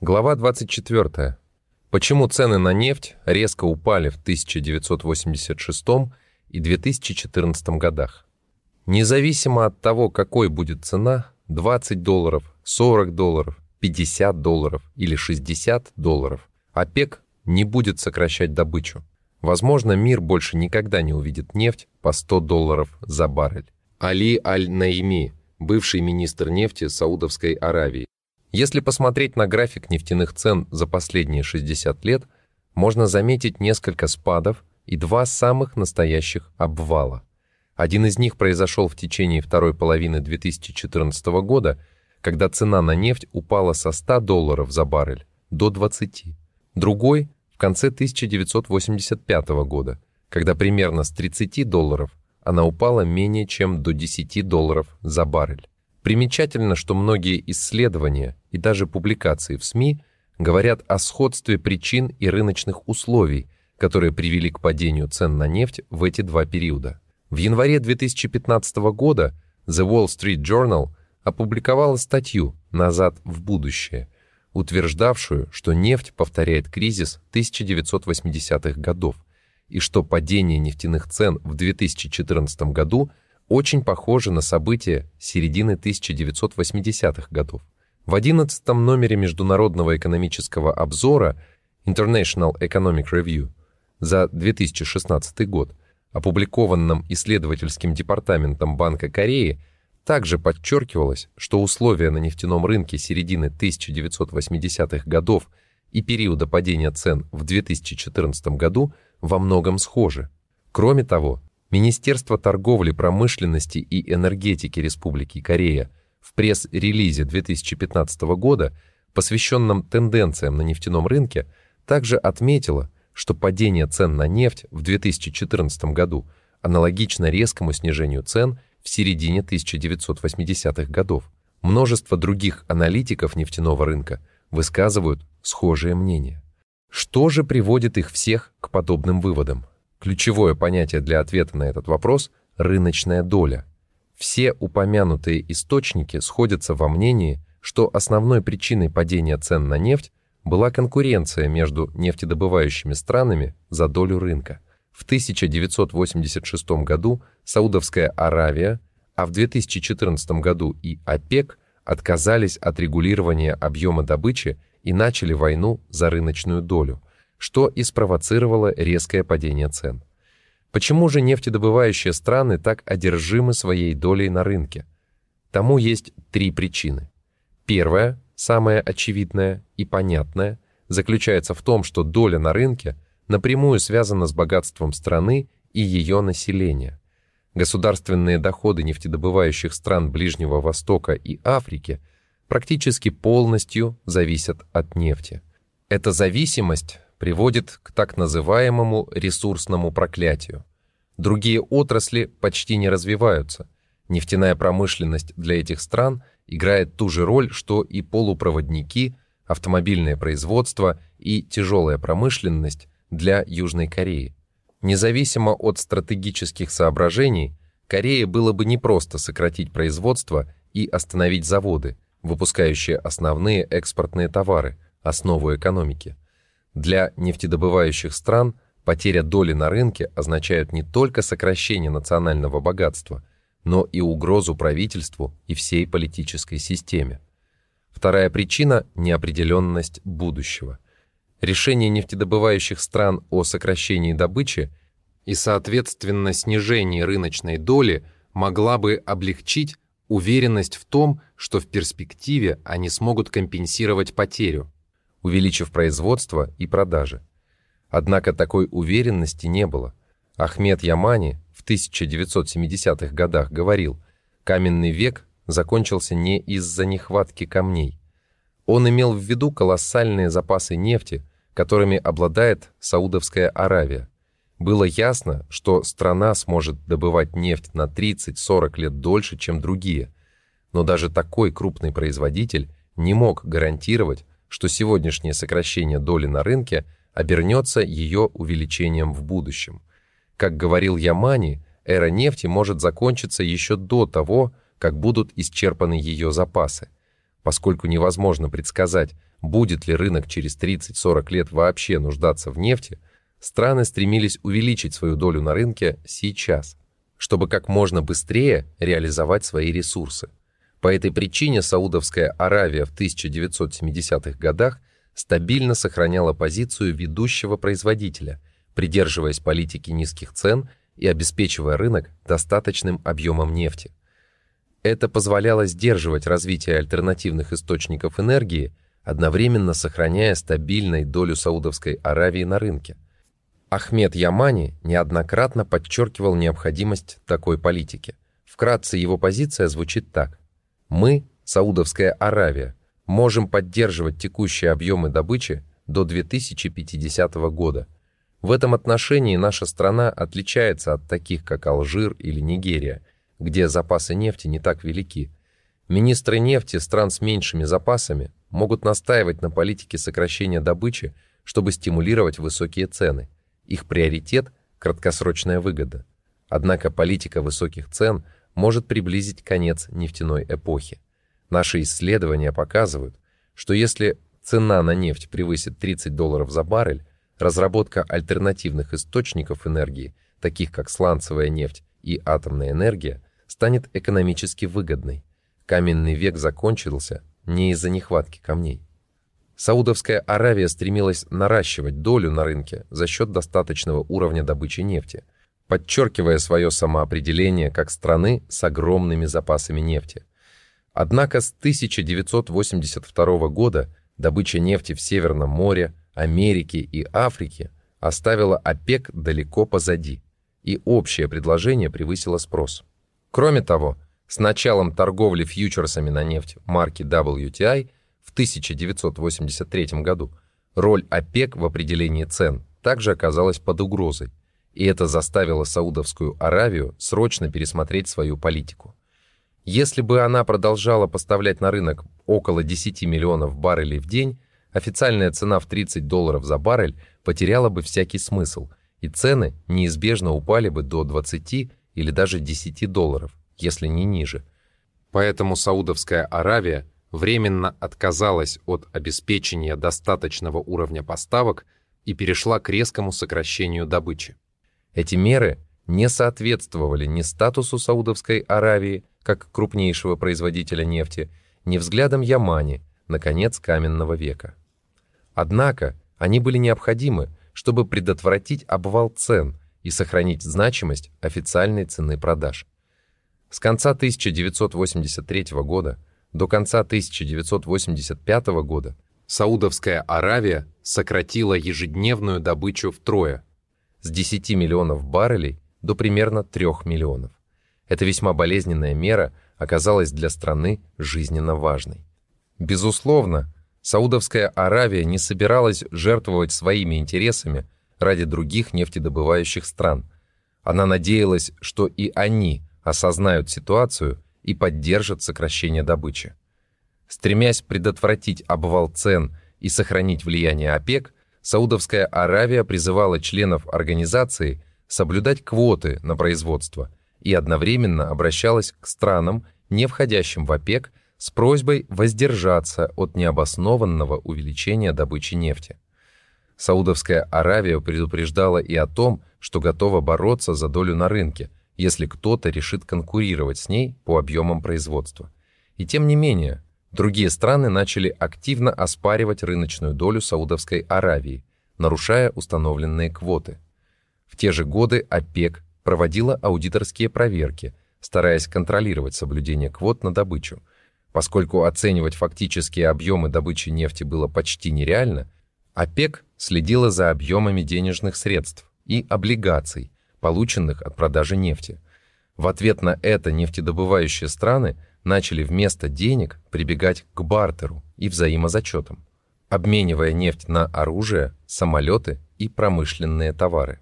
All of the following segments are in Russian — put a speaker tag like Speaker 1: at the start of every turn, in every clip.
Speaker 1: Глава 24. Почему цены на нефть резко упали в 1986 и 2014 годах? Независимо от того, какой будет цена, 20 долларов, 40 долларов, 50 долларов или 60 долларов, ОПЕК не будет сокращать добычу. Возможно, мир больше никогда не увидит нефть по 100 долларов за баррель. Али Аль-Наими, бывший министр нефти Саудовской Аравии, если посмотреть на график нефтяных цен за последние 60 лет, можно заметить несколько спадов и два самых настоящих обвала. Один из них произошел в течение второй половины 2014 года, когда цена на нефть упала со 100 долларов за баррель до 20. Другой – в конце 1985 года, когда примерно с 30 долларов она упала менее чем до 10 долларов за баррель. Примечательно, что многие исследования и даже публикации в СМИ говорят о сходстве причин и рыночных условий, которые привели к падению цен на нефть в эти два периода. В январе 2015 года The Wall Street Journal опубликовала статью «Назад в будущее», утверждавшую, что нефть повторяет кризис 1980-х годов и что падение нефтяных цен в 2014 году – очень похоже на события середины 1980-х годов. В 11 номере Международного экономического обзора International Economic Review за 2016 год, опубликованном исследовательским департаментом Банка Кореи, также подчеркивалось, что условия на нефтяном рынке середины 1980-х годов и периода падения цен в 2014 году во многом схожи. Кроме того, Министерство торговли, промышленности и энергетики Республики Корея в пресс-релизе 2015 года, посвященном тенденциям на нефтяном рынке, также отметило, что падение цен на нефть в 2014 году аналогично резкому снижению цен в середине 1980-х годов. Множество других аналитиков нефтяного рынка высказывают схожие мнения. Что же приводит их всех к подобным выводам? Ключевое понятие для ответа на этот вопрос – рыночная доля. Все упомянутые источники сходятся во мнении, что основной причиной падения цен на нефть была конкуренция между нефтедобывающими странами за долю рынка. В 1986 году Саудовская Аравия, а в 2014 году и ОПЕК отказались от регулирования объема добычи и начали войну за рыночную долю – что и спровоцировало резкое падение цен. Почему же нефтедобывающие страны так одержимы своей долей на рынке? Тому есть три причины. Первая, самая очевидная и понятная, заключается в том, что доля на рынке напрямую связана с богатством страны и ее населения. Государственные доходы нефтедобывающих стран Ближнего Востока и Африки практически полностью зависят от нефти. Эта зависимость приводит к так называемому ресурсному проклятию. Другие отрасли почти не развиваются. Нефтяная промышленность для этих стран играет ту же роль, что и полупроводники, автомобильное производство и тяжелая промышленность для Южной Кореи. Независимо от стратегических соображений, Корее было бы непросто сократить производство и остановить заводы, выпускающие основные экспортные товары, основу экономики – для нефтедобывающих стран потеря доли на рынке означает не только сокращение национального богатства, но и угрозу правительству и всей политической системе. Вторая причина – неопределенность будущего. Решение нефтедобывающих стран о сокращении добычи и, соответственно, снижении рыночной доли могла бы облегчить уверенность в том, что в перспективе они смогут компенсировать потерю, увеличив производство и продажи. Однако такой уверенности не было. Ахмед Ямани в 1970-х годах говорил, каменный век закончился не из-за нехватки камней. Он имел в виду колоссальные запасы нефти, которыми обладает Саудовская Аравия. Было ясно, что страна сможет добывать нефть на 30-40 лет дольше, чем другие, но даже такой крупный производитель не мог гарантировать, что сегодняшнее сокращение доли на рынке обернется ее увеличением в будущем. Как говорил Ямани, эра нефти может закончиться еще до того, как будут исчерпаны ее запасы. Поскольку невозможно предсказать, будет ли рынок через 30-40 лет вообще нуждаться в нефти, страны стремились увеличить свою долю на рынке сейчас, чтобы как можно быстрее реализовать свои ресурсы. По этой причине Саудовская Аравия в 1970-х годах стабильно сохраняла позицию ведущего производителя, придерживаясь политики низких цен и обеспечивая рынок достаточным объемом нефти. Это позволяло сдерживать развитие альтернативных источников энергии, одновременно сохраняя стабильной долю Саудовской Аравии на рынке. Ахмед Ямани неоднократно подчеркивал необходимость такой политики. Вкратце его позиция звучит так. «Мы, Саудовская Аравия, можем поддерживать текущие объемы добычи до 2050 года. В этом отношении наша страна отличается от таких, как Алжир или Нигерия – где запасы нефти не так велики. Министры нефти стран с меньшими запасами могут настаивать на политике сокращения добычи, чтобы стимулировать высокие цены. Их приоритет – краткосрочная выгода. Однако политика высоких цен может приблизить конец нефтяной эпохи. Наши исследования показывают, что если цена на нефть превысит 30 долларов за баррель, разработка альтернативных источников энергии, таких как сланцевая нефть и атомная энергия, станет экономически выгодной. Каменный век закончился не из-за нехватки камней. Саудовская Аравия стремилась наращивать долю на рынке за счет достаточного уровня добычи нефти, подчеркивая свое самоопределение как страны с огромными запасами нефти. Однако с 1982 года добыча нефти в Северном море, Америке и Африке оставила ОПЕК далеко позади, и общее предложение превысило спрос. Кроме того, с началом торговли фьючерсами на нефть марки WTI в 1983 году роль ОПЕК в определении цен также оказалась под угрозой, и это заставило Саудовскую Аравию срочно пересмотреть свою политику. Если бы она продолжала поставлять на рынок около 10 миллионов баррелей в день, официальная цена в 30 долларов за баррель потеряла бы всякий смысл, и цены неизбежно упали бы до 20 или даже 10 долларов, если не ниже. Поэтому Саудовская Аравия временно отказалась от обеспечения достаточного уровня поставок и перешла к резкому сокращению добычи. Эти меры не соответствовали ни статусу Саудовской Аравии как крупнейшего производителя нефти, ни взглядам Ямани на конец каменного века. Однако они были необходимы, чтобы предотвратить обвал цен и сохранить значимость официальной цены продаж. С конца 1983 года до конца 1985 года Саудовская Аравия сократила ежедневную добычу втрое с 10 миллионов баррелей до примерно 3 миллионов. Эта весьма болезненная мера оказалась для страны жизненно важной. Безусловно, Саудовская Аравия не собиралась жертвовать своими интересами ради других нефтедобывающих стран. Она надеялась, что и они осознают ситуацию и поддержат сокращение добычи. Стремясь предотвратить обвал цен и сохранить влияние ОПЕК, Саудовская Аравия призывала членов организации соблюдать квоты на производство и одновременно обращалась к странам, не входящим в ОПЕК, с просьбой воздержаться от необоснованного увеличения добычи нефти. Саудовская Аравия предупреждала и о том, что готова бороться за долю на рынке, если кто-то решит конкурировать с ней по объемам производства. И тем не менее, другие страны начали активно оспаривать рыночную долю Саудовской Аравии, нарушая установленные квоты. В те же годы ОПЕК проводила аудиторские проверки, стараясь контролировать соблюдение квот на добычу. Поскольку оценивать фактические объемы добычи нефти было почти нереально, ОПЕК следила за объемами денежных средств и облигаций, полученных от продажи нефти. В ответ на это нефтедобывающие страны начали вместо денег прибегать к бартеру и взаимозачетам, обменивая нефть на оружие, самолеты и промышленные товары.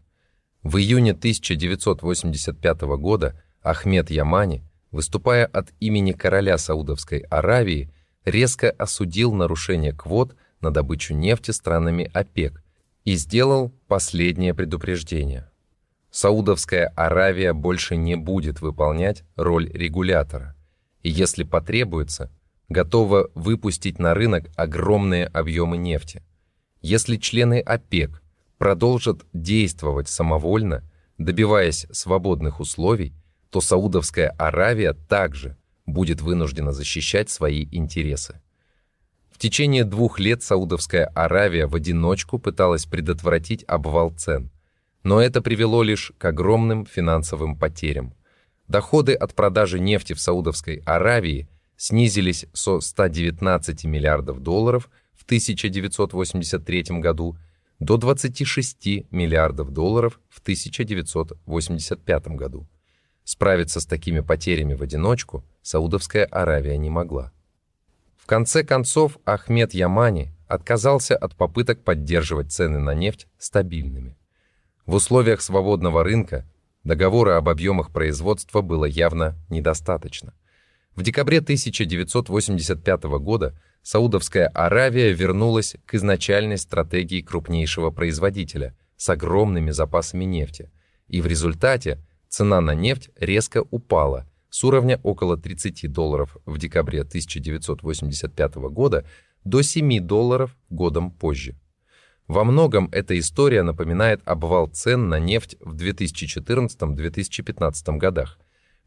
Speaker 1: В июне 1985 года Ахмед Ямани, выступая от имени короля Саудовской Аравии, резко осудил нарушение квот на добычу нефти странами ОПЕК и сделал последнее предупреждение. Саудовская Аравия больше не будет выполнять роль регулятора, если потребуется, готова выпустить на рынок огромные объемы нефти. Если члены ОПЕК продолжат действовать самовольно, добиваясь свободных условий, то Саудовская Аравия также будет вынуждена защищать свои интересы. В течение двух лет Саудовская Аравия в одиночку пыталась предотвратить обвал цен, но это привело лишь к огромным финансовым потерям. Доходы от продажи нефти в Саудовской Аравии снизились со 119 миллиардов долларов в 1983 году до 26 миллиардов долларов в 1985 году. Справиться с такими потерями в одиночку Саудовская Аравия не могла. В конце концов, Ахмед Ямани отказался от попыток поддерживать цены на нефть стабильными. В условиях свободного рынка договора об объемах производства было явно недостаточно. В декабре 1985 года Саудовская Аравия вернулась к изначальной стратегии крупнейшего производителя с огромными запасами нефти, и в результате цена на нефть резко упала с уровня около 30 долларов в декабре 1985 года до 7 долларов годом позже. Во многом эта история напоминает обвал цен на нефть в 2014-2015 годах.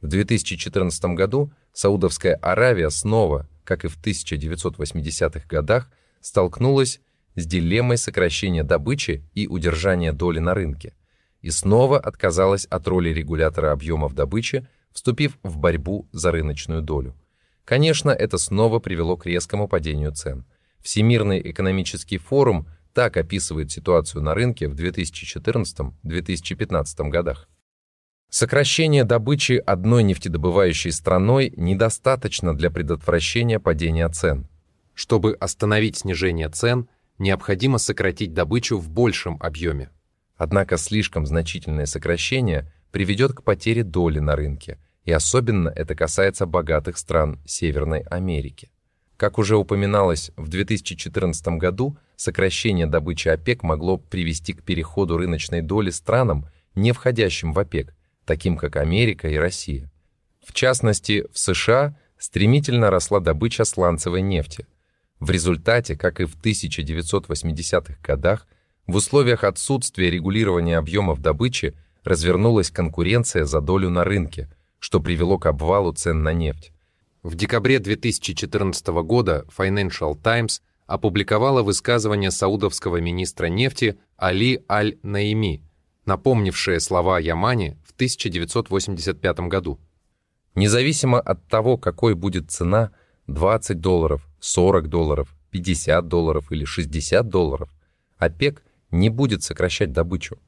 Speaker 1: В 2014 году Саудовская Аравия снова как и в 1980-х годах, столкнулась с дилеммой сокращения добычи и удержания доли на рынке, и снова отказалась от роли регулятора объемов добычи, вступив в борьбу за рыночную долю. Конечно, это снова привело к резкому падению цен. Всемирный экономический форум так описывает ситуацию на рынке в 2014-2015 годах. Сокращение добычи одной нефтедобывающей страной недостаточно для предотвращения падения цен. Чтобы остановить снижение цен, необходимо сократить добычу в большем объеме. Однако слишком значительное сокращение приведет к потере доли на рынке, и особенно это касается богатых стран Северной Америки. Как уже упоминалось, в 2014 году сокращение добычи ОПЕК могло привести к переходу рыночной доли странам, не входящим в ОПЕК, таким как Америка и Россия. В частности, в США стремительно росла добыча сланцевой нефти. В результате, как и в 1980-х годах, в условиях отсутствия регулирования объемов добычи развернулась конкуренция за долю на рынке, что привело к обвалу цен на нефть. В декабре 2014 года Financial Times опубликовала высказывание саудовского министра нефти Али Аль-Наими, напомнившее слова Ямани 1985 году. Независимо от того, какой будет цена, 20 долларов, 40 долларов, 50 долларов или 60 долларов, ОПЕК не будет сокращать добычу.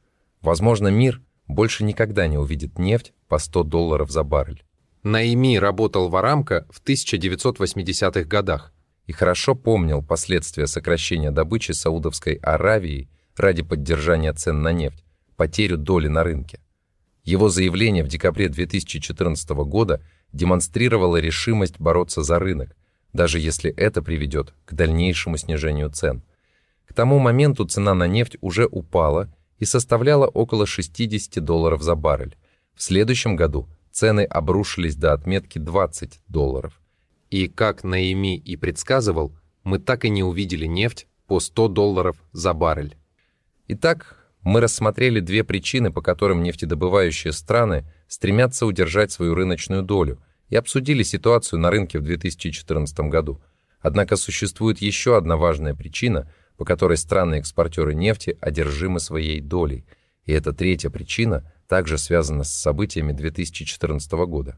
Speaker 1: Возможно, мир больше никогда не увидит нефть по 100 долларов за баррель. Наими работал в Арамко в 1980-х годах и хорошо помнил последствия сокращения добычи Саудовской Аравии ради поддержания цен на нефть, потерю доли на рынке. Его заявление в декабре 2014 года демонстрировало решимость бороться за рынок, даже если это приведет к дальнейшему снижению цен. К тому моменту цена на нефть уже упала и составляла около 60 долларов за баррель. В следующем году цены обрушились до отметки 20 долларов. И, как Наими и предсказывал, мы так и не увидели нефть по 100 долларов за баррель. Итак, мы рассмотрели две причины, по которым нефтедобывающие страны стремятся удержать свою рыночную долю, и обсудили ситуацию на рынке в 2014 году. Однако существует еще одна важная причина, по которой страны-экспортеры нефти одержимы своей долей, и эта третья причина также связана с событиями 2014 года.